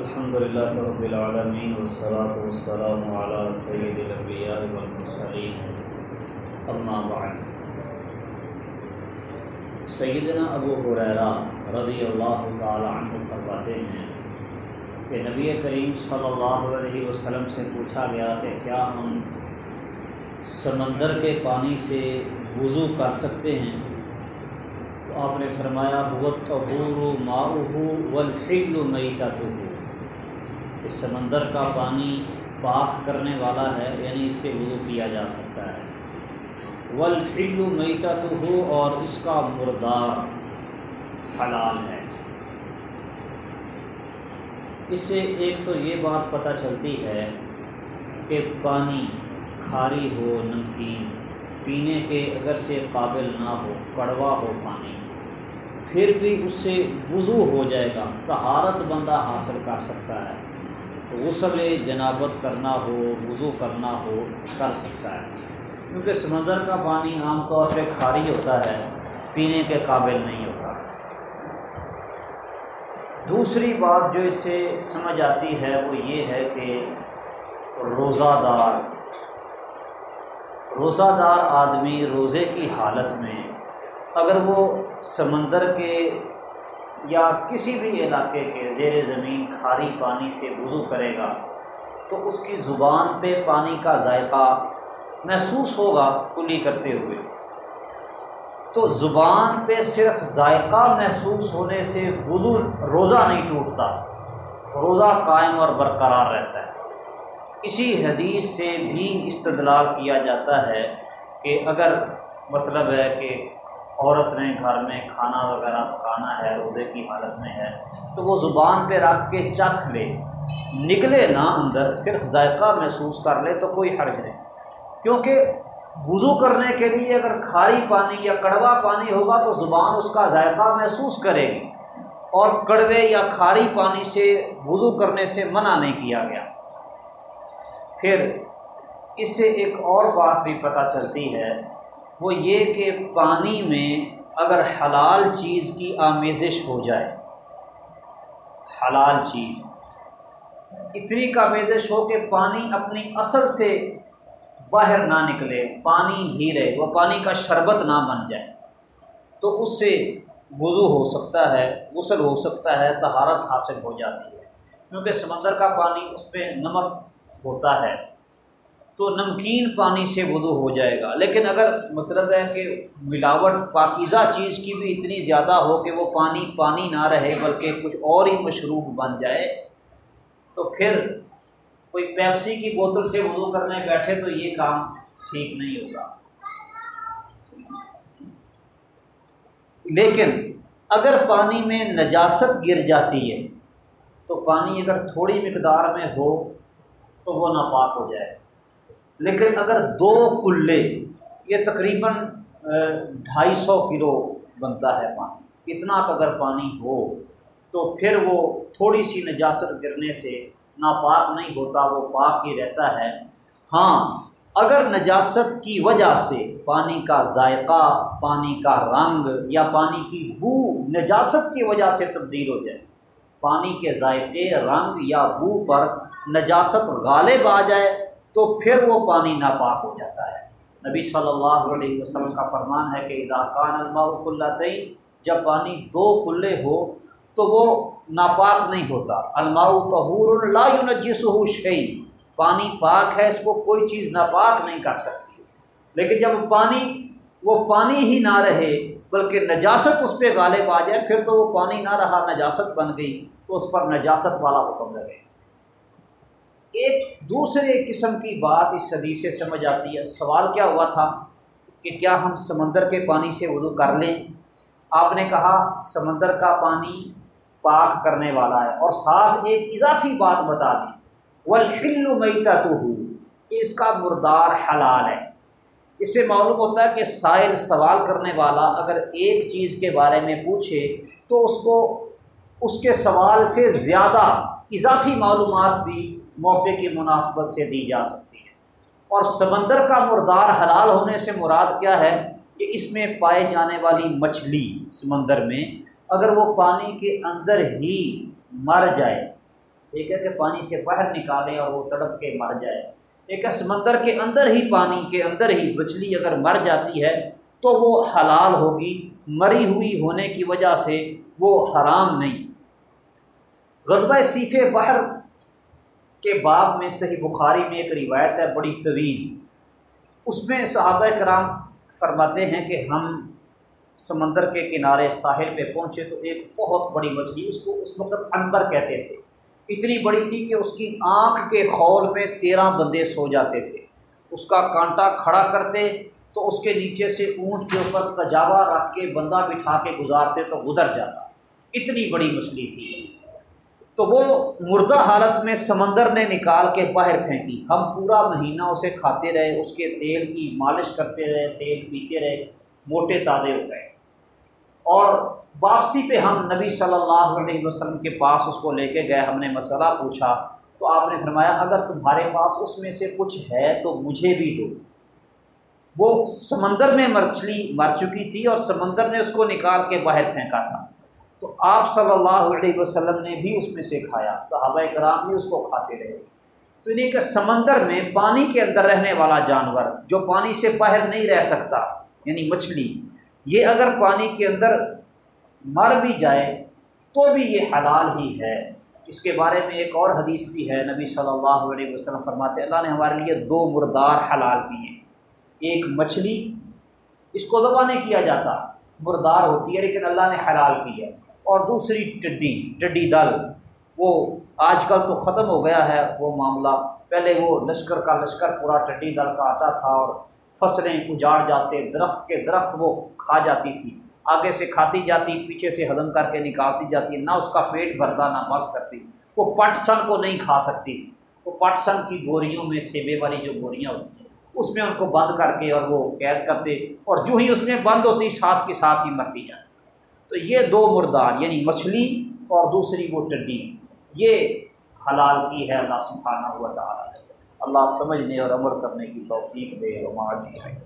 الحمد للہ رب العالمین والصلاة والسلام على سید الانبیاء والمرسلین اما بعد. سیدنا ابو حریرہ رضی اللہ تعالی عنہ فرماتے ہیں کہ نبی کریم صلی اللہ علیہ وسلم سے پوچھا گیا کہ کیا ہم سمندر کے پانی سے وضو کر سکتے ہیں؟ تو آپ نے فرمایا حوت طہور ماؤہ والحل میتتہ کہ سمندر کا پانی پاک کرنے والا ہے یعنی اس سے وضو کیا جا سکتا ہے۔ والحل میتتہ اور اس کا مردار حلال ہے۔ اس سے ایک تو یہ بات پتہ چلتی ہے کہ پانی کھاری ہو نمکین، پینے کے اگر سے قابل نہ ہو، کڑوا ہو پانی، پھر بھی اس سے وضو ہو جائے گا، طہارت بندہ حاصل کر سکتا ہے۔ غسل جنابت کرنا ہو، وضو کرنا ہو، کر سکتا ہے۔ کیونکہ سمندر کا پانی عام طور پہ کھاری ہوتا ہے، پینے کے قابل نہیں ہوتا۔ دوسری بات جو اس سے سمجھ آتی ہے، وہ یہ ہے کہ روزہ دار روزہ دار آدمی روزے کی حالت میں اگر وہ سمندر کے یا کسی بھی علاقے کے زیر زمین کھاری پانی سے وضو کرے گا، تو اس کی زبان پہ پانی کا ذائقہ محسوس ہوگا کلی کرتے ہوئے۔ تو زبان پہ صرف ذائقہ محسوس ہونے سے وضو روزہ نہیں ٹوٹتا، روزہ قائم اور برقرار رہتا ہے۔ اسی حدیث سے بھی استدلال کیا جاتا ہے کہ اگر مطلب ہے کہ عورت نے گھر میں کھانا وغیرہ پکانا ہے، روزے کی حالت میں ہے، تو وہ زبان پہ رکھ کے چکھ لے۔ نکلے نہ اندر، صرف ذائقہ محسوس کر لے تو کوئی حرج نہیں۔ کیونکہ وضو کرنے کے لیے اگر کھاری پانی یا کڑوا پانی ہوگا تو زبان اس کا ذائقہ محسوس کرے گی۔ اور کڑوے یا کھاری پانی سے وضو کرنے سے منع نہیں کیا گیا۔ پھر اس سے ایک اور بات بھی پتہ چلتی ہے۔ وہ یہ کہ پانی میں اگر حلال چیز کی آمیزش ہو جائے، حلال چیز، اتنی کا آمیزش ہو کہ پانی اپنی اصل سے باہر نہ نکلے، پانی ہی رہے، وہ پانی کا شربت نہ بن جائے۔ تو اس سے وضو ہو سکتا ہے، غسل ہو سکتا ہے، طہارت حاصل ہو جاتی ہے۔ کیونکہ سمندر کا پانی اس پہ نمک ہوتا ہے۔ تو نمکین پانی سے وضو ہو جائے گا۔ لیکن اگر مطلب ہے کہ ملاوٹ پاکیزہ چیز کی بھی اتنی زیادہ ہو کہ وہ پانی پانی نہ رہے بلکہ کچھ اور ہی مشروب بن جائے، تو پھر کوئی پیپسی کی بوتل سے وضو کرنے بیٹھے تو یہ کام ٹھیک نہیں ہوگا۔ لیکن اگر پانی میں نجاست گر جاتی ہے، تو پانی اگر تھوڑی مقدار میں ہو تو وہ ناپاک ہو جائے۔ لیکن اگر دو کلے، یہ تقریباً ڈھائی سو کلو بنتا ہے پانی۔ اتنا اگر پانی ہو، تو پھر وہ تھوڑی سی نجاست گرنے سے ناپاک نہیں ہوتا، وہ پاک ہی رہتا ہے۔ ہاں اگر نجاست کی وجہ سے پانی کا ذائقہ، پانی کا رنگ یا پانی کی بو نجاست کی وجہ سے تبدیل ہو جائے، پانی کے ذائقے، رنگ یا بو پر نجاست غالب آ جائے تو پھر وہ پانی ناپاک ہو جاتا ہے۔ نبی صلی اللہ علیہ وسلم کا فرمان ہے کہ اداکان الماء اللہ جب پانی دو کلے ہو تو وہ ناپاک نہیں ہوتا۔ الماء طہور اللہ نجس ہو پانی پاک ہے، اس کو کوئی چیز ناپاک نہیں کر سکتی۔ لیکن جب پانی، وہ پانی ہی نہ رہے، بلکہ نجاست اس پہ غالب آ جائے، پھر تو وہ پانی نہ رہا، نجاست بن گئی، تو اس پر نجاست والا حکم لگے۔ ایک دوسرے قسم کی بات اس حدیث سے سمجھ آتی ہے۔ سوال کیا ہوا تھا کہ کیا ہم سمندر کے پانی سے وضو کر لیں؟ آپ نے کہا سمندر کا پانی پاک کرنے والا ہے۔ اور ساتھ ایک اضافی بات بتا دیں والحل میتا تو ہو کہ اس کا مردار حلال ہے۔ اس سے معلوم ہوتا ہے کہ سائل سوال کرنے والا اگر ایک چیز کے بارے میں پوچھے تو اس کو اس کے سوال سے زیادہ اضافی معلومات بھی موقع کی مناسبت سے دی جا سکتی ہے۔ اور سمندر کا مردار حلال ہونے سے مراد کیا ہے کہ اس میں پائے جانے والی مچھلی سمندر میں اگر وہ پانی کے اندر ہی مر جائے ایک ہے کہ پانی سے باہر نکالیں اور وہ تڑپ کے مر جائے۔ ایک ہے سمندر کے اندر ہی پانی کے اندر ہی مچھلی اگر مر جاتی ہے تو وہ حلال ہوگی، مری ہوئی ہونے کی وجہ سے وہ حرام نہیں۔ غذبۂ صیف بحر کے باب میں صحیح بخاری میں ایک روایت ہے، بڑی طویل۔ اس میں صحابہ کرام فرماتے ہیں کہ ہم سمندر کے کنارے ساحل پہ پہنچے تو ایک بہت بڑی مچھلی اس کو اس وقت انبر کہتے تھے۔ اتنی بڑی تھی کہ اس کی آنکھ کے خول میں تیرہ بندے سو جاتے تھے۔ اس کا کانٹا کھڑا کرتے تو اس کے نیچے سے اونٹ کے اوپر کجاوا رکھ کے بندہ بٹھا کے گزارتے تو گزر جاتا۔ اتنی بڑی مچھلی تھی۔ تو وہ مردہ حالت میں سمندر نے نکال کے باہر پھینکی۔ ہم پورا مہینہ اسے کھاتے رہے، اس کے تیل کی مالش کرتے رہے، تیل پیتے رہے، موٹے تازے ہو گئے۔ اور واپسی پہ ہم نبی صلی اللہ علیہ وسلم کے پاس اس کو لے کے گئے، ہم نے مسئلہ پوچھا۔ تو آپ نے فرمایا، اگر تمہارے پاس اس میں سے کچھ ہے تو مجھے بھی دو۔ وہ سمندر میں مچھلی مر چکی تھی اور سمندر نے اس کو نکال کے باہر پھینکا تھا۔ تو آپ صلی اللہ علیہ وسلم نے بھی اس میں سے کھایا، صحابہ کرام بھی اس کو کھاتے رہے۔ تو انہیں کہ سمندر میں پانی کے اندر رہنے والا جانور جو پانی سے باہر نہیں رہ سکتا یعنی مچھلی، یہ اگر پانی کے اندر مر بھی جائے تو بھی یہ حلال ہی ہے۔ اس کے بارے میں ایک اور حدیث بھی ہے، نبی صلی اللہ علیہ وسلم فرماتے، اللہ نے ہمارے لیے دو مردار حلال کیے۔ ایک مچھلی، اس کو دبا نہیں کیا جاتا، مردار ہوتی ہے لیکن اللہ نے حلال کی ہے اور دوسری ٹڈی ٹڈی دل۔ وہ آج کل تو ختم ہو گیا ہے وہ معاملہ۔ پہلے وہ لشکر کا لشکر، پورا ٹڈی دل کا آتا تھا اور فصلیں اجاڑ جاتے، درخت کے درخت وہ کھا جاتی تھی۔ آگے سے کھاتی جاتی، پیچھے سے ہضم کر کے نکالتی جاتی، نہ اس کا پیٹ بھرتا، نہ بس کرتی۔ وہ پٹ سن کو نہیں کھا سکتی تھی۔ وہ پٹ سن کی بوریوں میں سیبے والی جو بوریاں ہوتی ہیں، اس میں ان کو بند کر کے اور وہ قید کرتے اور جو ہی اس میں بند ہوتی، ساتھ کے ساتھ ہی مرتی جاتی۔ تو یہ دو مردار یعنی مچھلی اور دوسری وہ ٹڈی، یہ حلال کی ہے اللہ سبحانہ ہوا تعالیٰ اللہ سمجھنے اور عمر کرنے کی توفیق دے اور ہے